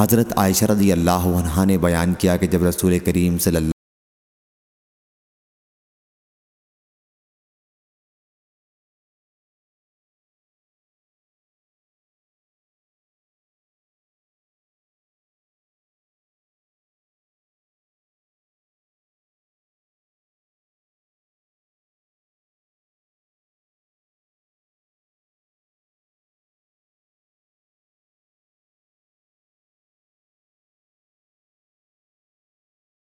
حضرت عائشہ رضی اللہ عنہ نے بیان کیا کہ جب رسول کریم صلی اللہ